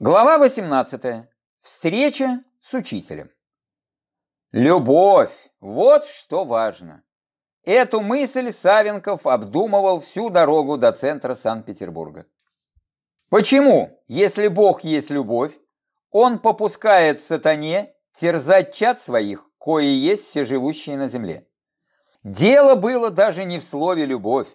Глава 18. Встреча с учителем. Любовь – вот что важно. Эту мысль Савенков обдумывал всю дорогу до центра Санкт-Петербурга. Почему, если Бог есть любовь, он попускает сатане терзать чад своих, кои есть все живущие на земле? Дело было даже не в слове «любовь».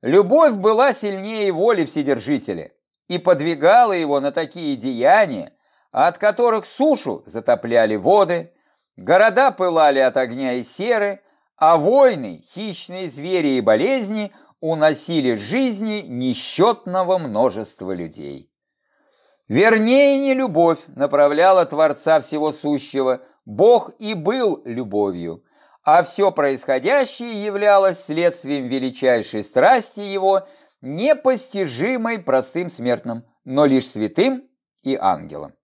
Любовь была сильнее воли Вседержителя – и подвигала его на такие деяния, от которых сушу затопляли воды, города пылали от огня и серы, а войны, хищные звери и болезни уносили жизни несчетного множества людей. Вернее, не любовь направляла Творца Всего Сущего, Бог и был любовью, а все происходящее являлось следствием величайшей страсти Его – непостижимой простым смертным, но лишь святым и ангелом.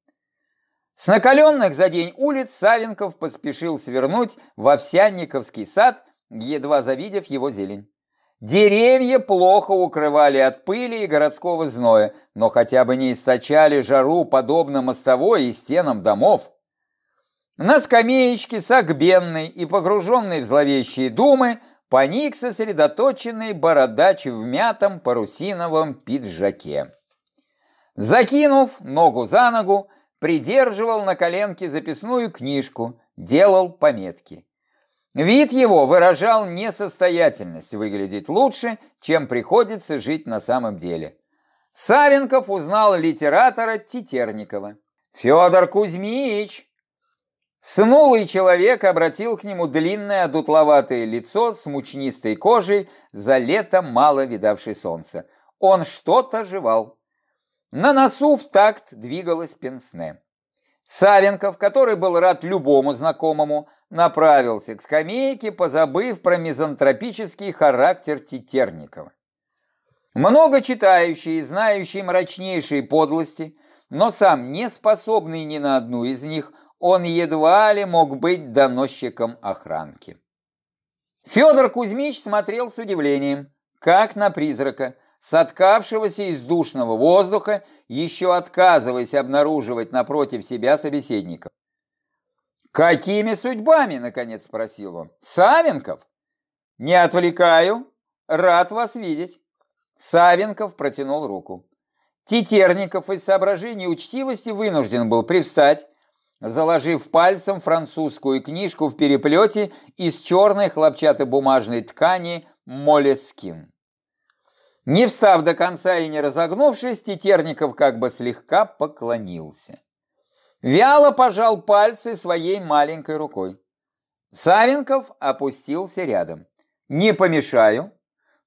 С накаленных за день улиц Савенков поспешил свернуть в Овсянниковский сад, едва завидев его зелень. Деревья плохо укрывали от пыли и городского зноя, но хотя бы не источали жару, подобно мостовой и стенам домов. На скамеечке сагбенной и погруженной в зловещие думы Паник сосредоточенный бородач в мятом парусиновом пиджаке. Закинув ногу за ногу, придерживал на коленке записную книжку, делал пометки. Вид его выражал несостоятельность выглядеть лучше, чем приходится жить на самом деле. Савенков узнал литератора Тетерникова. «Федор Кузьмич!» Снулый человек обратил к нему длинное одутловатое лицо с мучнистой кожей, за лето мало видавшей солнца. Он что-то жевал. На носу в такт двигалась пенсне. Савенков, который был рад любому знакомому, направился к скамейке, позабыв про мизантропический характер Тетерникова. Много читающий и знающий мрачнейшие подлости, но сам не способный ни на одну из них – он едва ли мог быть доносчиком охранки. Федор Кузьмич смотрел с удивлением, как на призрака, соткавшегося из душного воздуха, еще отказываясь обнаруживать напротив себя собеседников. «Какими судьбами?» – наконец спросил он. «Савенков?» «Не отвлекаю. Рад вас видеть». Савенков протянул руку. Тетерников из соображений учтивости вынужден был привстать, заложив пальцем французскую книжку в переплете из черной хлопчатобумажной ткани молескин. Не встав до конца и не разогнувшись, Тетерников как бы слегка поклонился. Вяло пожал пальцы своей маленькой рукой. Савенков опустился рядом. «Не помешаю?»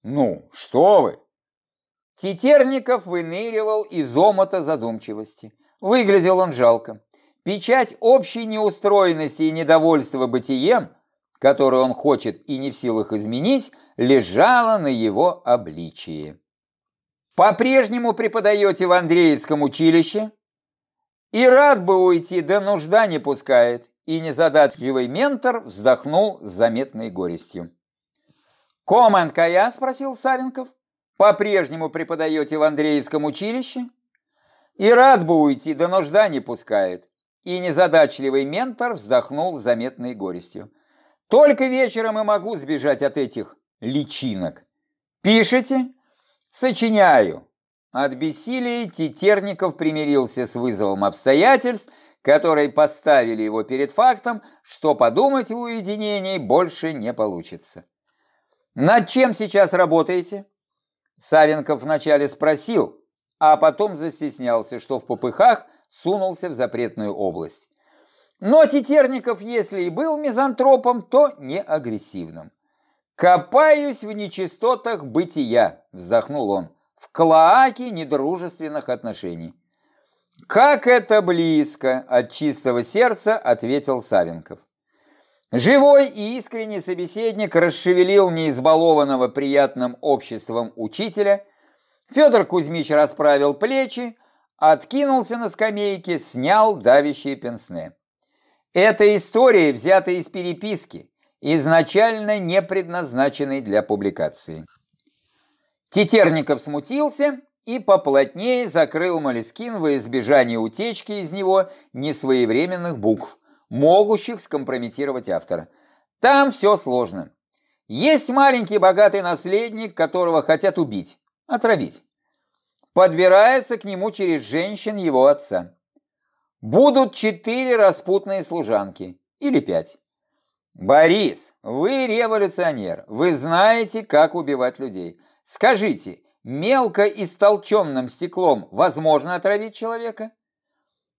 «Ну, что вы!» Тетерников выныривал из омота задумчивости. Выглядел он жалко. Печать общей неустроенности и недовольства бытием, которую он хочет и не в силах изменить, лежала на его обличии. По-прежнему преподаете в Андреевском училище? И рад бы уйти, да нужда не пускает. И незадатливый ментор вздохнул с заметной горестью. «Комен Кая?» – спросил Савенков. «По-прежнему преподаете в Андреевском училище?» «И рад бы уйти, да нужда не пускает. И незадачливый ментор вздохнул заметной горестью. Только вечером и могу сбежать от этих личинок. Пишете? Сочиняю. От бессилия Тетерников примирился с вызовом обстоятельств, которые поставили его перед фактом, что подумать в уединении больше не получится. «Над чем сейчас работаете?» Савенков вначале спросил, а потом застеснялся, что в попыхах – сунулся в запретную область. Но Тетерников, если и был мизантропом, то не агрессивным. «Копаюсь в нечистотах бытия», – вздохнул он, – «в клоаке недружественных отношений». «Как это близко!» – от чистого сердца ответил Савенков. Живой и искренний собеседник расшевелил неизбалованного приятным обществом учителя. Федор Кузьмич расправил плечи, откинулся на скамейке, снял давящие пенсне. Эта история взята из переписки, изначально не предназначенной для публикации. Тетерников смутился и поплотнее закрыл молескин во избежание утечки из него несвоевременных букв, могущих скомпрометировать автора. Там все сложно. Есть маленький богатый наследник, которого хотят убить, отравить. Подбираются к нему через женщин его отца. Будут четыре распутные служанки или пять. Борис, вы революционер, вы знаете, как убивать людей. Скажите, мелко истолченным стеклом возможно отравить человека?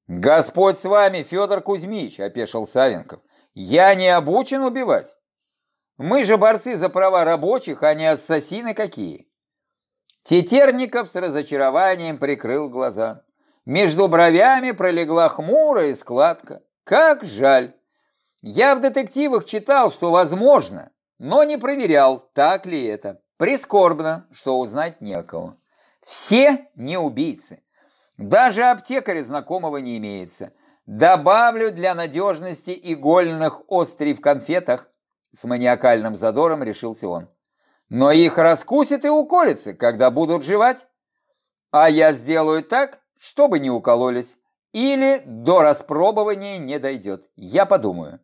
Господь с вами, Федор Кузьмич, опешил Савенков. Я не обучен убивать. Мы же борцы за права рабочих, а не ассасины какие. Тетерников с разочарованием прикрыл глаза. Между бровями пролегла хмурая складка. Как жаль. Я в детективах читал, что возможно, но не проверял, так ли это. Прискорбно, что узнать некого. Все не убийцы. Даже аптекаря знакомого не имеется. Добавлю для надежности игольных острий в конфетах. С маниакальным задором решился он. Но их раскусят и уколятся, когда будут жевать. А я сделаю так, чтобы не укололись. Или до распробования не дойдет. Я подумаю.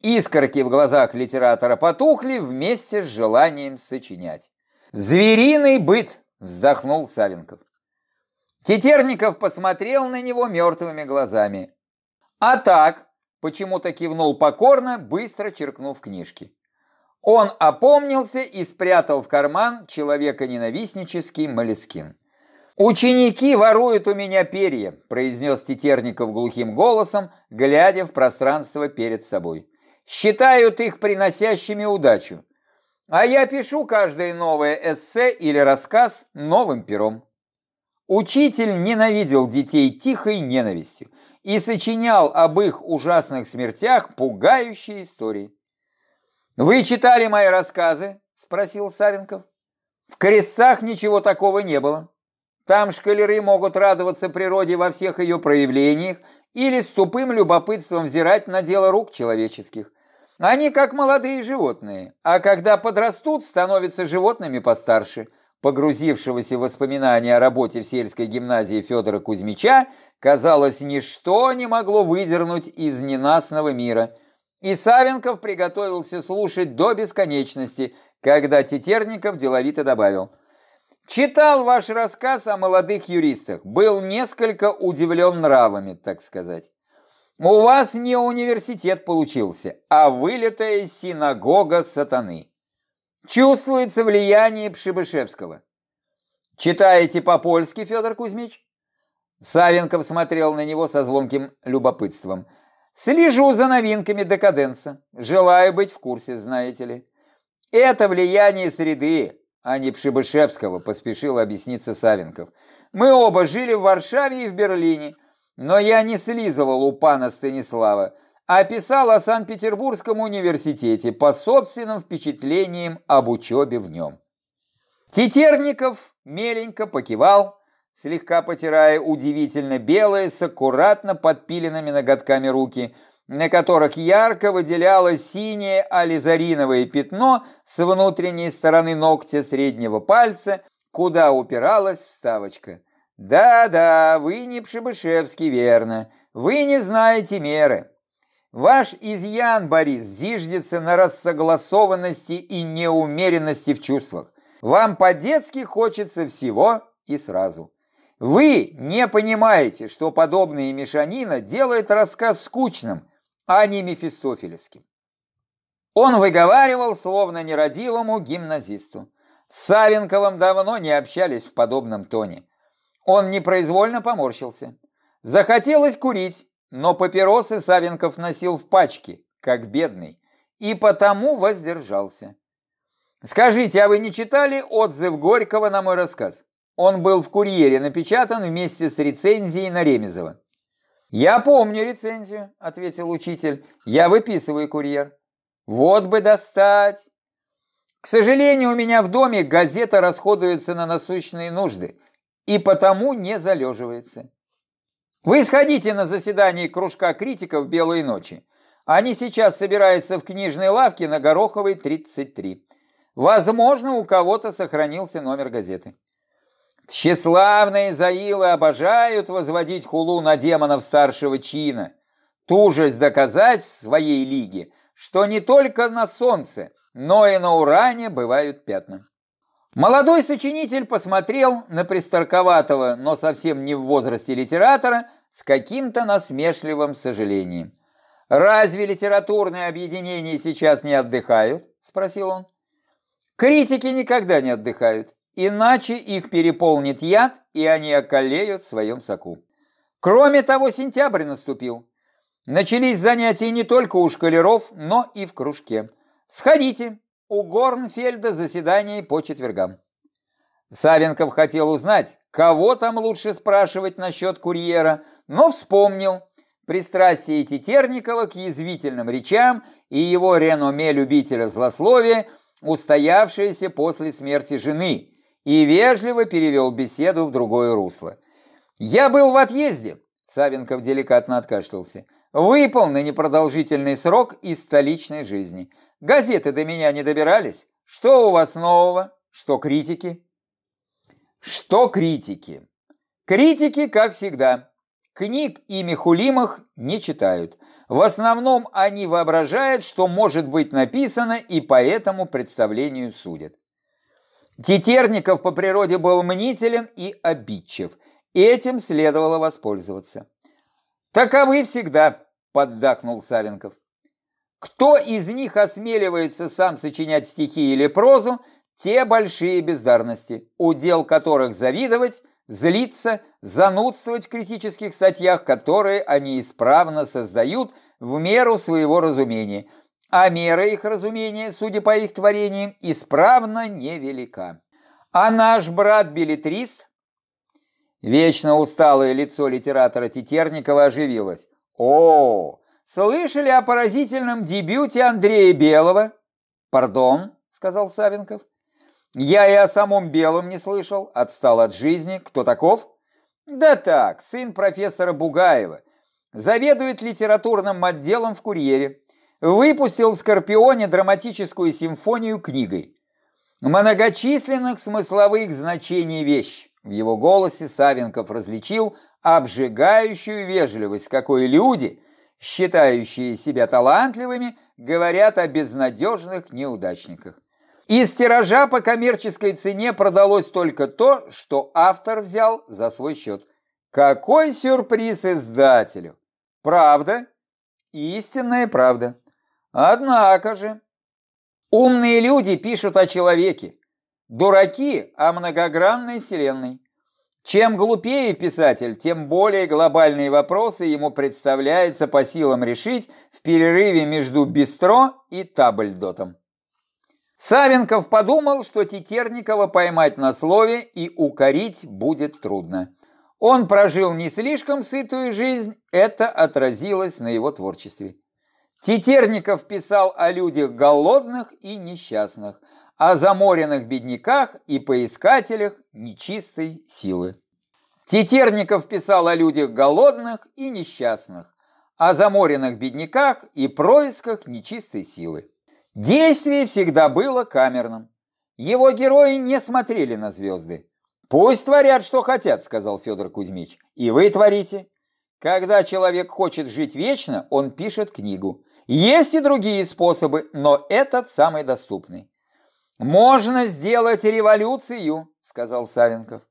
Искорки в глазах литератора потухли вместе с желанием сочинять. «Звериный быт!» – вздохнул Савенков. Тетерников посмотрел на него мертвыми глазами. А так, почему-то кивнул покорно, быстро черкнув книжки. Он опомнился и спрятал в карман человека-ненавистнический молескин. «Ученики воруют у меня перья», – произнес Тетерников глухим голосом, глядя в пространство перед собой считают их приносящими удачу. А я пишу каждое новое эссе или рассказ новым пером. Учитель ненавидел детей тихой ненавистью и сочинял об их ужасных смертях пугающие истории. «Вы читали мои рассказы?» – спросил Савенков. «В крестцах ничего такого не было. Там шкалеры могут радоваться природе во всех ее проявлениях или с тупым любопытством взирать на дело рук человеческих. Они как молодые животные, а когда подрастут, становятся животными постарше. Погрузившегося в воспоминания о работе в сельской гимназии Федора Кузьмича, казалось, ничто не могло выдернуть из ненастного мира. И Савенков приготовился слушать до бесконечности, когда Тетерников деловито добавил. «Читал ваш рассказ о молодых юристах, был несколько удивлен нравами, так сказать. У вас не университет получился, а вылитая синагога сатаны. Чувствуется влияние Пшибышевского. Читаете по-польски, Федор Кузьмич? Савенков смотрел на него со звонким любопытством. Слежу за новинками декаденса. Желаю быть в курсе, знаете ли. Это влияние среды, а не Пшибышевского, поспешил объясниться Савенков. Мы оба жили в Варшаве и в Берлине. Но я не слизывал у пана Станислава, а писал о Санкт-Петербургском университете по собственным впечатлениям об учебе в нем. Тетерников меленько покивал, слегка потирая удивительно белые с аккуратно подпиленными ноготками руки, на которых ярко выделялось синее ализариновое пятно с внутренней стороны ногтя среднего пальца, куда упиралась вставочка. Да-да, вы не Пшебышевский, верно. Вы не знаете меры. Ваш изъян, Борис, зиждется на рассогласованности и неумеренности в чувствах. Вам по-детски хочется всего и сразу. Вы не понимаете, что подобная мешанина делает рассказ скучным, а не мефистофелевским. Он выговаривал, словно нерадивому гимназисту. С Савенковым давно не общались в подобном тоне. Он непроизвольно поморщился. Захотелось курить, но папиросы Савенков носил в пачке, как бедный, и потому воздержался. Скажите, а вы не читали отзыв Горького на мой рассказ? Он был в «Курьере» напечатан вместе с рецензией на Ремезова. «Я помню рецензию», — ответил учитель. «Я выписываю «Курьер». Вот бы достать. К сожалению, у меня в доме газета расходуется на насущные нужды и потому не залеживается. Вы сходите на заседание кружка критиков «Белой ночи». Они сейчас собираются в книжной лавке на Гороховой, 33. Возможно, у кого-то сохранился номер газеты. Тщеславные заилы обожают возводить хулу на демонов старшего чина, тужась доказать своей лиге, что не только на солнце, но и на уране бывают пятна. Молодой сочинитель посмотрел на пристарковатого, но совсем не в возрасте литератора, с каким-то насмешливым сожалением. «Разве литературные объединения сейчас не отдыхают?» – спросил он. «Критики никогда не отдыхают, иначе их переполнит яд, и они околеют в своем соку. Кроме того, сентябрь наступил. Начались занятия не только у школяров, но и в кружке. Сходите, у Горнфельда заседание по четвергам. Савенков хотел узнать, кого там лучше спрашивать насчет курьера, но вспомнил пристрастие Тетерникова к язвительным речам и его реноме любителя злословия, устоявшееся после смерти жены, и вежливо перевел беседу в другое русло. «Я был в отъезде», — Савенков деликатно откашлялся, «выпал на непродолжительный срок из столичной жизни». Газеты до меня не добирались. Что у вас нового? Что критики? Что критики? Критики, как всегда, книг ими хулимых не читают. В основном они воображают, что может быть написано, и по этому представлению судят. Тетерников по природе был мнителен и обидчив. Этим следовало воспользоваться. «Таковы всегда», — поддакнул Савенков. Кто из них осмеливается сам сочинять стихи или прозу, те большие бездарности, удел которых завидовать, злиться, занудствовать в критических статьях, которые они исправно создают в меру своего разумения, а мера их разумения, судя по их творениям, исправно невелика. А наш брат-билетрист, вечно усталое лицо литератора Тетерникова оживилось. О, Слышали о поразительном дебюте Андрея Белого? Пардон, сказал Савенков. Я и о самом Белом не слышал, отстал от жизни. Кто таков? Да так, сын профессора Бугаева. Заведует литературным отделом в «Курьере». Выпустил «Скорпионе» драматическую симфонию книгой. Многочисленных смысловых значений вещь. В его голосе Савенков различил обжигающую вежливость, какой люди – считающие себя талантливыми, говорят о безнадежных неудачниках. Из тиража по коммерческой цене продалось только то, что автор взял за свой счет. Какой сюрприз издателю! Правда? Истинная правда. Однако же, умные люди пишут о человеке, дураки о многогранной вселенной. Чем глупее писатель, тем более глобальные вопросы ему представляется по силам решить в перерыве между бистро и табльдотом. Савенков подумал, что Тетерникова поймать на слове и укорить будет трудно. Он прожил не слишком сытую жизнь, это отразилось на его творчестве. Тетерников писал о людях голодных и несчастных – о заморенных бедняках и поискателях нечистой силы. Тетерников писал о людях голодных и несчастных, о заморенных бедняках и происках нечистой силы. Действие всегда было камерным. Его герои не смотрели на звезды. «Пусть творят, что хотят», — сказал Федор Кузьмич. «И вы творите. Когда человек хочет жить вечно, он пишет книгу. Есть и другие способы, но этот самый доступный. «Можно сделать революцию», — сказал Савенков.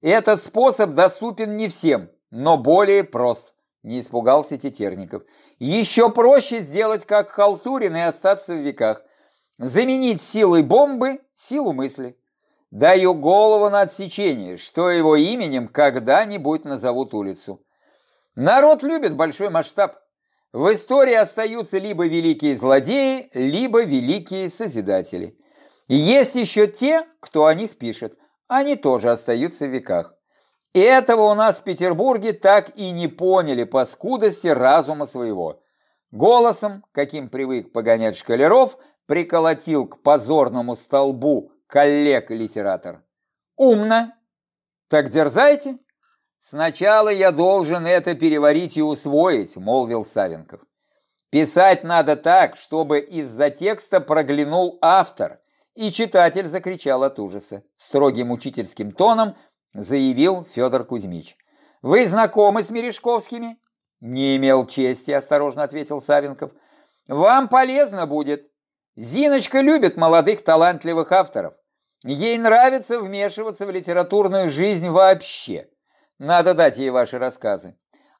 «Этот способ доступен не всем, но более прост», — не испугался Тетерников. «Еще проще сделать, как Халтурин, и остаться в веках. Заменить силой бомбы силу мысли. Даю голову на отсечение, что его именем когда-нибудь назовут улицу. Народ любит большой масштаб. В истории остаются либо великие злодеи, либо великие созидатели». И есть еще те, кто о них пишет. Они тоже остаются в веках. И этого у нас в Петербурге так и не поняли по скудости разума своего. Голосом, каким привык погонять шкалеров, приколотил к позорному столбу коллег-литератор. Умно. Так дерзайте. Сначала я должен это переварить и усвоить, молвил Савенков. Писать надо так, чтобы из-за текста проглянул автор – и читатель закричал от ужаса. Строгим учительским тоном заявил Федор Кузьмич. Вы знакомы с Мережковскими? Не имел чести, осторожно ответил Савенков. Вам полезно будет. Зиночка любит молодых талантливых авторов. Ей нравится вмешиваться в литературную жизнь вообще. Надо дать ей ваши рассказы.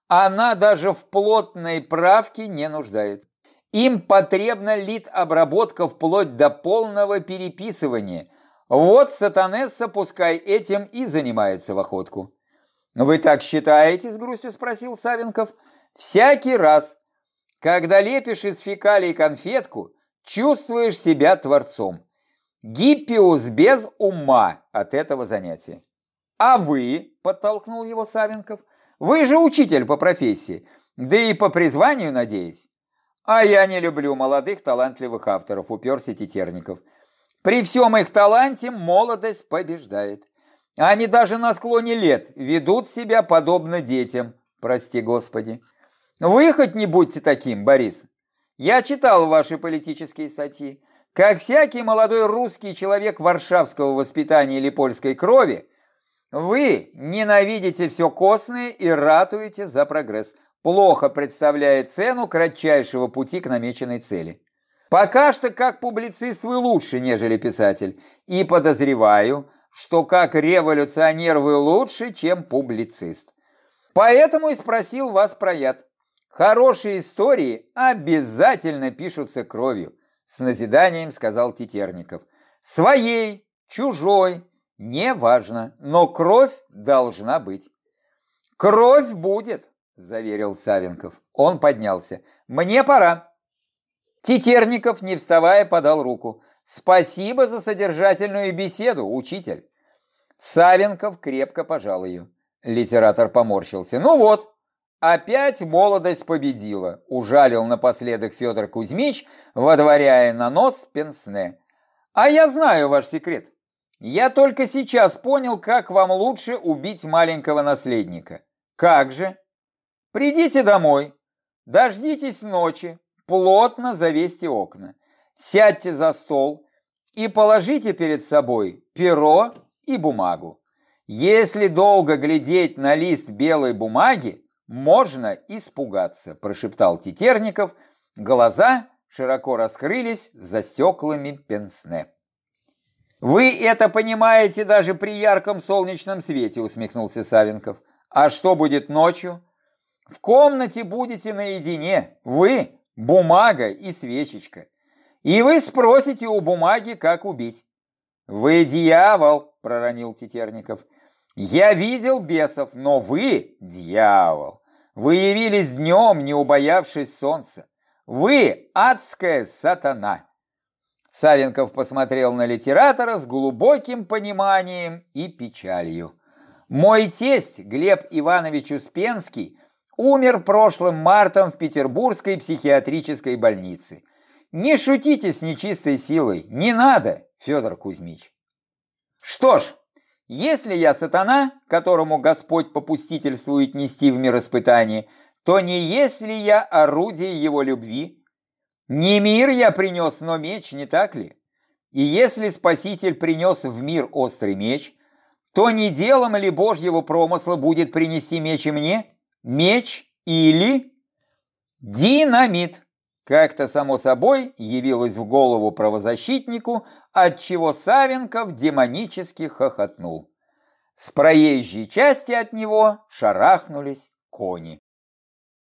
Она даже в плотной правке не нуждается. Им потребна лид-обработка вплоть до полного переписывания. Вот сатанесса пускай этим и занимается в охотку. «Вы так считаете?» – с грустью спросил Савенков. «Всякий раз, когда лепишь из фекалий конфетку, чувствуешь себя творцом. Гиппиус без ума от этого занятия». «А вы?» – подтолкнул его Савенков. «Вы же учитель по профессии, да и по призванию, надеюсь». «А я не люблю молодых талантливых авторов», – уперся Тетерников. «При всем их таланте молодость побеждает. Они даже на склоне лет ведут себя подобно детям, прости господи. Вы хоть не будьте таким, Борис. Я читал ваши политические статьи. Как всякий молодой русский человек варшавского воспитания или польской крови, вы ненавидите все костное и ратуете за прогресс, плохо представляя цену кратчайшего пути к намеченной цели. Пока что как публицист вы лучше, нежели писатель, и подозреваю, что как революционер вы лучше, чем публицист. Поэтому и спросил вас про яд. Хорошие истории обязательно пишутся кровью, с назиданием сказал Тетерников. Своей, чужой, неважно, но кровь должна быть. Кровь будет, заверил Савенков. Он поднялся. Мне пора. Тетерников, не вставая, подал руку. Спасибо за содержательную беседу, учитель. Савенков крепко пожал ее. Литератор поморщился. Ну вот, опять молодость победила, ужалил напоследок Федор Кузьмич, водворяя на нос пенсне. А я знаю ваш секрет. Я только сейчас понял, как вам лучше убить маленького наследника. Как же? Придите домой, дождитесь ночи, плотно завесьте окна сядьте за стол и положите перед собой перо и бумагу. Если долго глядеть на лист белой бумаги, можно испугаться, прошептал Тетерников. Глаза широко раскрылись за стеклами пенсне. «Вы это понимаете даже при ярком солнечном свете», усмехнулся Савенков. «А что будет ночью?» «В комнате будете наедине, вы, бумага и свечечка. И вы спросите у бумаги, как убить. Вы дьявол, проронил Тетерников. Я видел бесов, но вы дьявол. Вы явились днем, не убоявшись солнца. Вы адская сатана. Савенков посмотрел на литератора с глубоким пониманием и печалью. Мой тесть, Глеб Иванович Успенский, умер прошлым мартом в Петербургской психиатрической больнице. Не шутите с нечистой силой, не надо, Федор Кузьмич. Что ж, если я сатана, которому Господь попустительствует нести в мир испытания, то не есть ли я орудие его любви? Не мир я принес, но меч, не так ли? И если Спаситель принес в мир острый меч, то не делом ли Божьего промысла будет принести меч и мне? Меч или динамит? Как-то само собой явилось в голову правозащитнику, отчего Савенков демонически хохотнул. С проезжей части от него шарахнулись кони.